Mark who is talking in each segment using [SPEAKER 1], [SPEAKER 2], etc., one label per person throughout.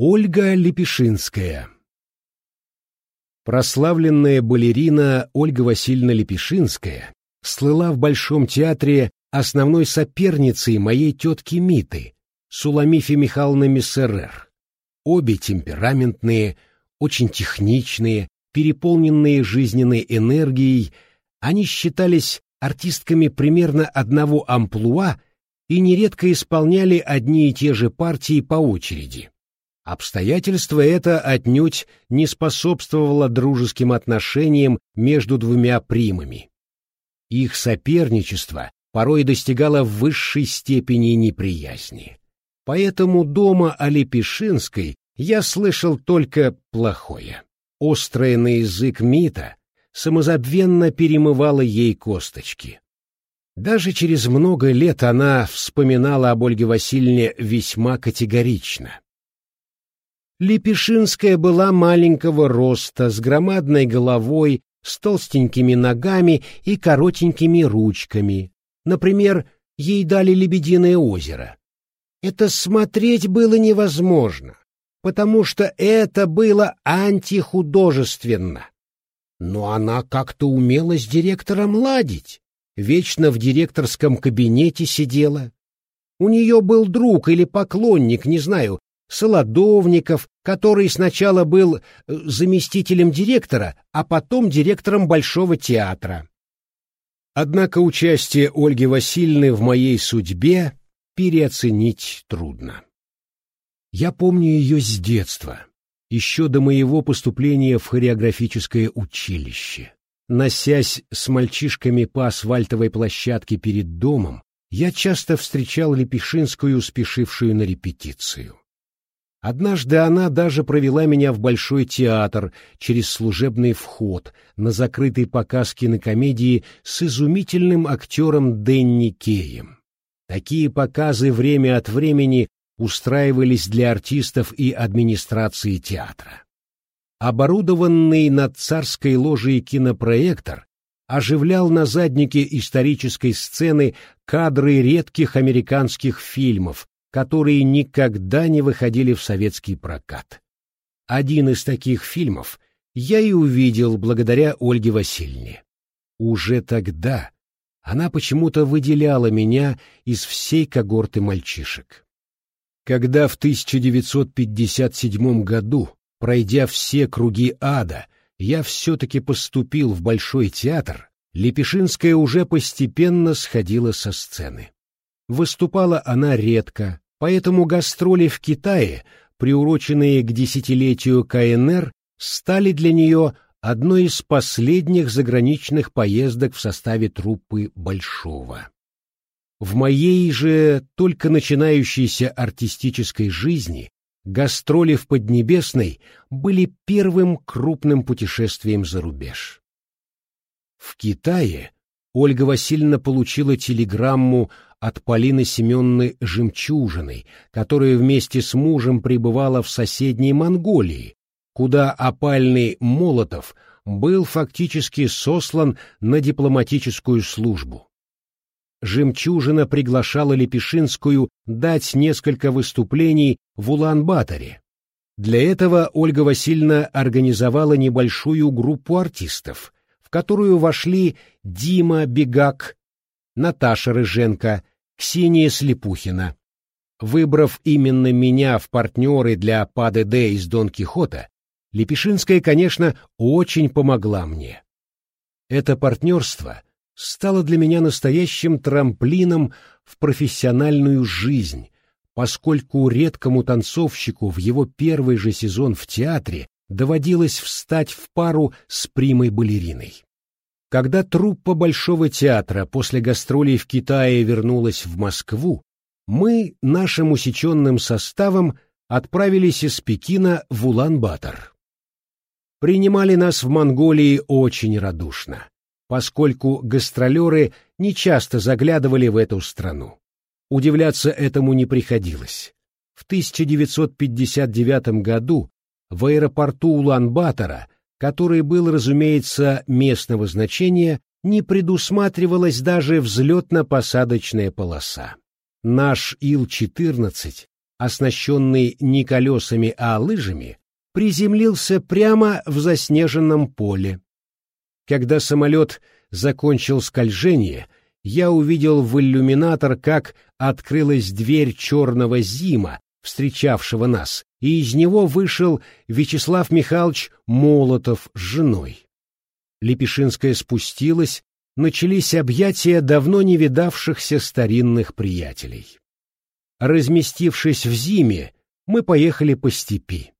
[SPEAKER 1] Ольга Лепешинская Прославленная балерина Ольга Васильевна Лепешинская слыла в Большом театре основной соперницей моей тетки Миты, Суламифи Михайловны Мессерер. Обе темпераментные, очень техничные, переполненные жизненной энергией, они считались артистками примерно одного амплуа и нередко исполняли одни и те же партии по очереди. Обстоятельство это отнюдь не способствовало дружеским отношениям между двумя примами. Их соперничество порой достигало высшей степени неприязни. Поэтому дома о Лепешинской я слышал только плохое. Острое на язык Мита самозабвенно перемывала ей косточки. Даже через много лет она вспоминала об Ольге Васильевне весьма категорично. Лепешинская была маленького роста, с громадной головой, с толстенькими ногами и коротенькими ручками. Например, ей дали «Лебединое озеро». Это смотреть было невозможно, потому что это было антихудожественно. Но она как-то умела с директором ладить, вечно в директорском кабинете сидела. У нее был друг или поклонник, не знаю, Солодовников, который сначала был э, заместителем директора, а потом директором Большого театра. Однако участие Ольги Васильевны в моей судьбе переоценить трудно. Я помню ее с детства, еще до моего поступления в хореографическое училище. Носясь с мальчишками по асфальтовой площадке перед домом, я часто встречал Лепешинскую, спешившую на репетицию. Однажды она даже провела меня в Большой театр через служебный вход на закрытый показ кинокомедии с изумительным актером Дэнни Кеем. Такие показы время от времени устраивались для артистов и администрации театра. Оборудованный над царской ложей кинопроектор оживлял на заднике исторической сцены кадры редких американских фильмов, которые никогда не выходили в советский прокат. Один из таких фильмов я и увидел благодаря Ольге Васильевне. Уже тогда она почему-то выделяла меня из всей когорты мальчишек. Когда в 1957 году, пройдя все круги ада, я все-таки поступил в Большой театр, Лепешинская уже постепенно сходила со сцены. Выступала она редко, поэтому гастроли в Китае, приуроченные к десятилетию КНР, стали для нее одной из последних заграничных поездок в составе труппы Большого. В моей же только начинающейся артистической жизни гастроли в Поднебесной были первым крупным путешествием за рубеж. В Китае Ольга Васильевна получила телеграмму от Полины Семенны Жемчужиной, которая вместе с мужем пребывала в соседней Монголии, куда опальный Молотов был фактически сослан на дипломатическую службу. Жемчужина приглашала Лепешинскую дать несколько выступлений в Улан-Баторе. Для этого Ольга Васильевна организовала небольшую группу артистов, в которую вошли Дима Бегак, Наташа Рыженко, Ксения Слепухина. Выбрав именно меня в партнеры для ПАДД из Дон Кихота, Лепешинская, конечно, очень помогла мне. Это партнерство стало для меня настоящим трамплином в профессиональную жизнь, поскольку редкому танцовщику в его первый же сезон в театре доводилось встать в пару с примой-балериной. Когда труппа Большого театра после гастролей в Китае вернулась в Москву, мы нашим усеченным составом отправились из Пекина в Улан-Батор. Принимали нас в Монголии очень радушно поскольку гастролеры нечасто заглядывали в эту страну. Удивляться этому не приходилось. В 1959 году в аэропорту Улан-Батора, который был, разумеется, местного значения, не предусматривалась даже взлетно-посадочная полоса. Наш Ил-14 оснащенный не колесами, а лыжами, приземлился прямо в заснеженном поле. Когда самолет закончил скольжение, я увидел в иллюминатор, как открылась дверь черного зима, встречавшего нас, и из него вышел Вячеслав Михайлович Молотов с женой. Лепешинская спустилась, начались объятия давно не видавшихся старинных приятелей. Разместившись в зиме, мы поехали по степи.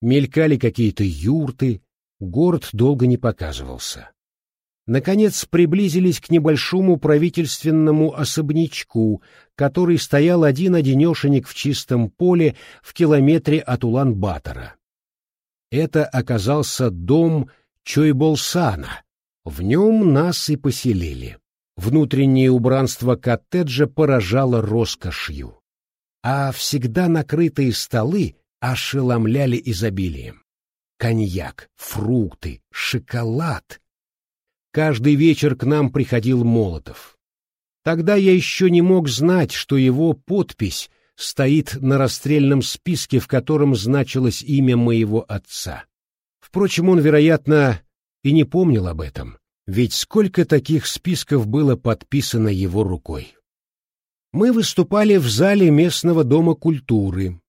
[SPEAKER 1] Мелькали какие-то юрты, город долго не показывался. Наконец приблизились к небольшому правительственному особнячку, который стоял один-одинешенек в чистом поле в километре от Улан-Батора. Это оказался дом Чойболсана. В нем нас и поселили. Внутреннее убранство коттеджа поражало роскошью. А всегда накрытые столы ошеломляли изобилием. Коньяк, фрукты, шоколад. Каждый вечер к нам приходил Молотов. Тогда я еще не мог знать, что его подпись стоит на расстрельном списке, в котором значилось имя моего отца. Впрочем, он, вероятно, и не помнил об этом, ведь сколько таких списков было подписано его рукой. Мы выступали в зале местного дома культуры.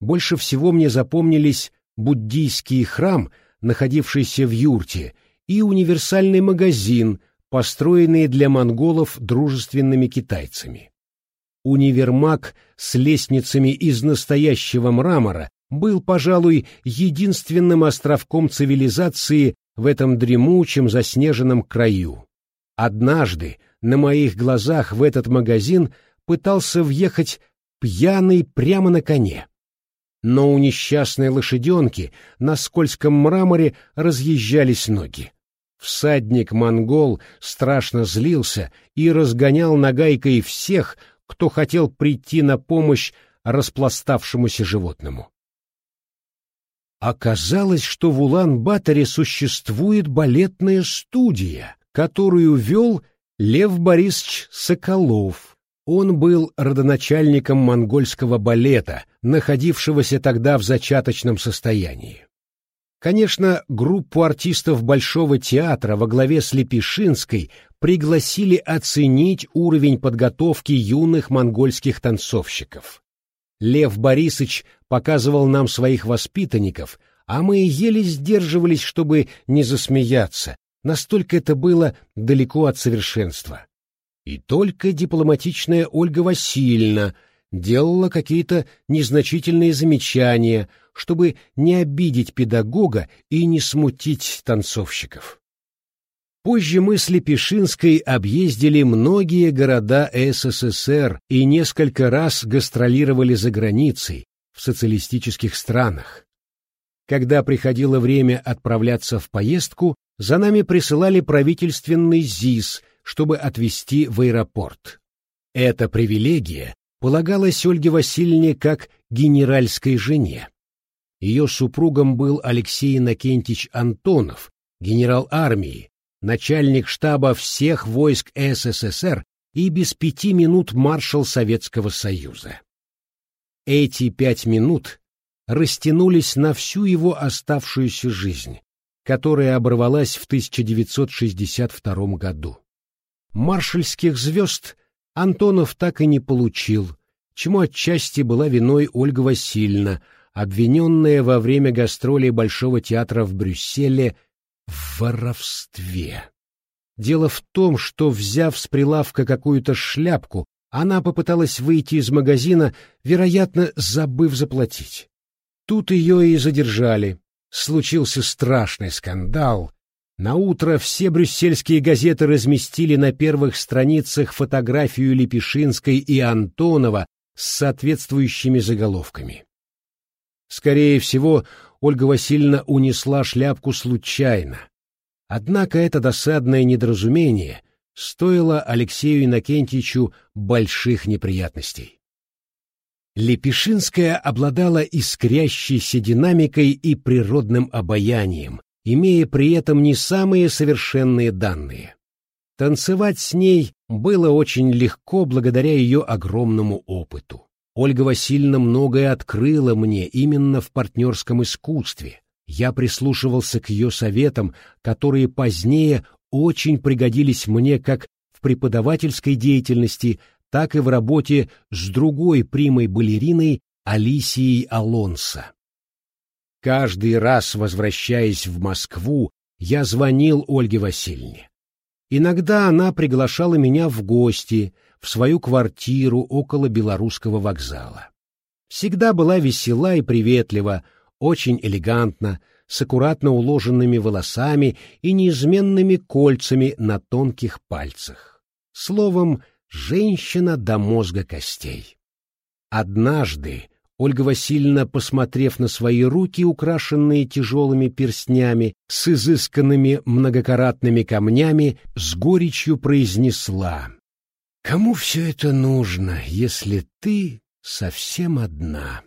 [SPEAKER 1] Больше всего мне запомнились буддийский храм, находившийся в юрте, и универсальный магазин, построенный для монголов дружественными китайцами. Универмаг с лестницами из настоящего мрамора был, пожалуй, единственным островком цивилизации в этом дремучем заснеженном краю. Однажды на моих глазах в этот магазин пытался въехать пьяный прямо на коне. Но у несчастной лошаденки на скользком мраморе разъезжались ноги. Всадник-монгол страшно злился и разгонял нагайкой всех, кто хотел прийти на помощь распластавшемуся животному. Оказалось, что в Улан-Баторе существует балетная студия, которую вел Лев Борисович Соколов. Он был родоначальником монгольского балета, находившегося тогда в зачаточном состоянии. Конечно, группу артистов Большого театра во главе с Лепешинской пригласили оценить уровень подготовки юных монгольских танцовщиков. Лев Борисович показывал нам своих воспитанников, а мы еле сдерживались, чтобы не засмеяться, настолько это было далеко от совершенства. И только дипломатичная Ольга Васильевна делала какие-то незначительные замечания, чтобы не обидеть педагога и не смутить танцовщиков. Позже мы с Лепешинской объездили многие города СССР и несколько раз гастролировали за границей, в социалистических странах. Когда приходило время отправляться в поездку, за нами присылали правительственный ЗИС, чтобы отвезти в аэропорт. Эта привилегия полагалась Ольге Васильевне как генеральской жене. Ее супругом был Алексей Иннокентич Антонов, генерал армии, начальник штаба всех войск СССР и без пяти минут маршал Советского Союза. Эти пять минут растянулись на всю его оставшуюся жизнь, которая оборвалась в 1962 году. Маршальских звезд Антонов так и не получил, чему отчасти была виной Ольга Васильевна, обвиненная во время гастролей Большого театра в Брюсселе в воровстве. Дело в том, что, взяв с прилавка какую-то шляпку, она попыталась выйти из магазина, вероятно, забыв заплатить. Тут ее и задержали. Случился страшный скандал. На утро все брюссельские газеты разместили на первых страницах фотографию Лепешинской и Антонова с соответствующими заголовками. Скорее всего, Ольга Васильевна унесла шляпку случайно. Однако это досадное недоразумение стоило Алексею Иннокентьевичу больших неприятностей. Лепешинская обладала искрящейся динамикой и природным обаянием, имея при этом не самые совершенные данные. Танцевать с ней было очень легко благодаря ее огромному опыту. Ольга Васильевна многое открыла мне именно в партнерском искусстве. Я прислушивался к ее советам, которые позднее очень пригодились мне как в преподавательской деятельности, так и в работе с другой примой-балериной Алисией Алонсо. Каждый раз, возвращаясь в Москву, я звонил Ольге Васильевне. Иногда она приглашала меня в гости, в свою квартиру около Белорусского вокзала. Всегда была весела и приветлива, очень элегантна, с аккуратно уложенными волосами и неизменными кольцами на тонких пальцах. Словом, женщина до мозга костей. Однажды Ольга Васильевна, посмотрев на свои руки, украшенные тяжелыми перстнями, с изысканными многокаратными камнями, с горечью произнесла «Кому все это нужно, если ты совсем одна?»